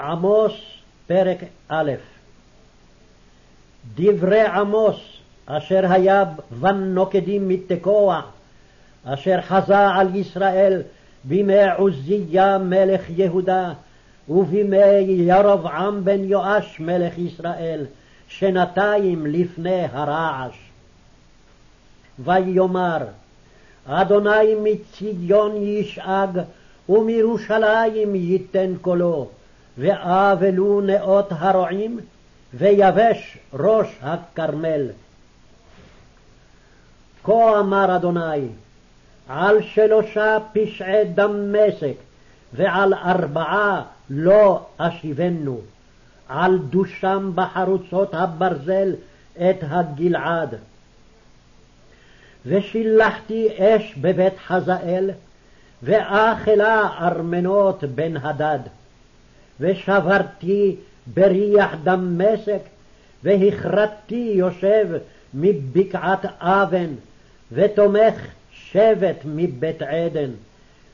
עמוס, פרק א' דברי עמוס, אשר היה בן נוקדים מתקוע, אשר חזה על ישראל בימי עוזיה מלך יהודה, ובימי ירבעם בן יואש מלך ישראל, שנתיים לפני הרעש. ויאמר, אדוני מציון ישאג, ומירושלים ייתן קולו, ואבלו נאות הרועים, ויבש ראש הכרמל. כה אמר אדוני, על שלושה פשעי דמשק, ועל ארבעה לא אשיבנו, על דושם בחרוצות הברזל את הגלעד. ושילחתי אש בבית חזאל, ואכלה ארמנות בן הדד. ושברתי בריח דמשק, והכרתתי יושב מבקעת אבן, ותומך שבט מבית עדן.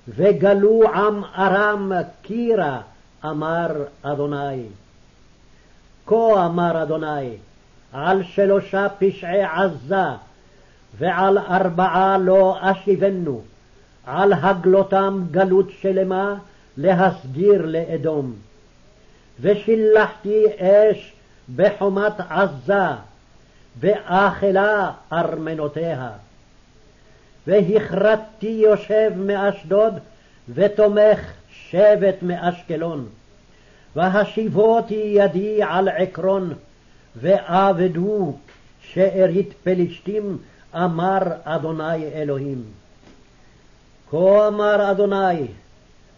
וגלו עם ארם קירה, אמר אדוני. כה אמר אדוני, על שלושה פשעי עזה, ועל ארבעה לא אשיבנו, על הגלותם גלות שלמה, להסגיר לאדום. ושילחתי אש בחומת עזה, ואכלה ארמנותיה. והכרתתי יושב מאשדוד, ותומך שבט מאשקלון. והשיבותי ידי על עקרון, ואבדו שארית פלישתים, אמר אדוני אלוהים. כה אמר אדוני,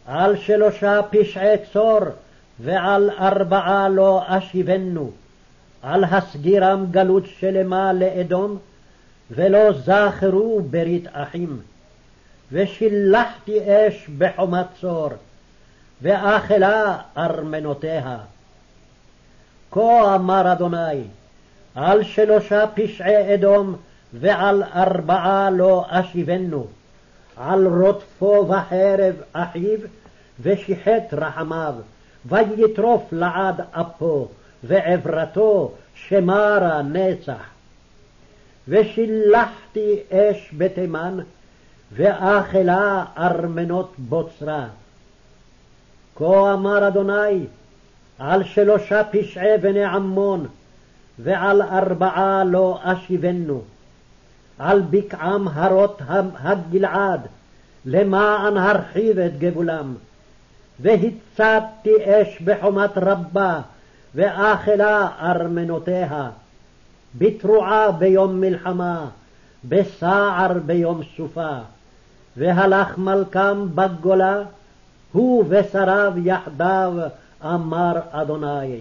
על שלושה פשעי צור, ועל ארבעה לא אשיבנו, על הסגירם גלות שלמה לאדום, ולא זכרו ברית אחים. ושילחתי אש בחומת צור, ואכלה ארמנותיה. כה אמר אדוני, על שלושה פשעי אדום, ועל ארבעה לא אשיבנו, על רודפו בחרב אחיו, ושיחת רחמיו, ויטרוף לעד אפו, ועברתו שמרה נצח. ושילחתי אש בתימן, ואכלה ארמנות בוצרה. כה אמר אדוני, על שלושה פשעי בני עמון, ועל ארבעה לא אשיבנו. על בקעם הרות הגלעד, למען הרחיב את גבולם. והצתתי אש בחומת רבה, ואכלה ארמנותיה. בתרועה ביום מלחמה, בסער ביום סופה. והלך מלכם בגולה, הוא ושריו יחדיו, אמר אדוני.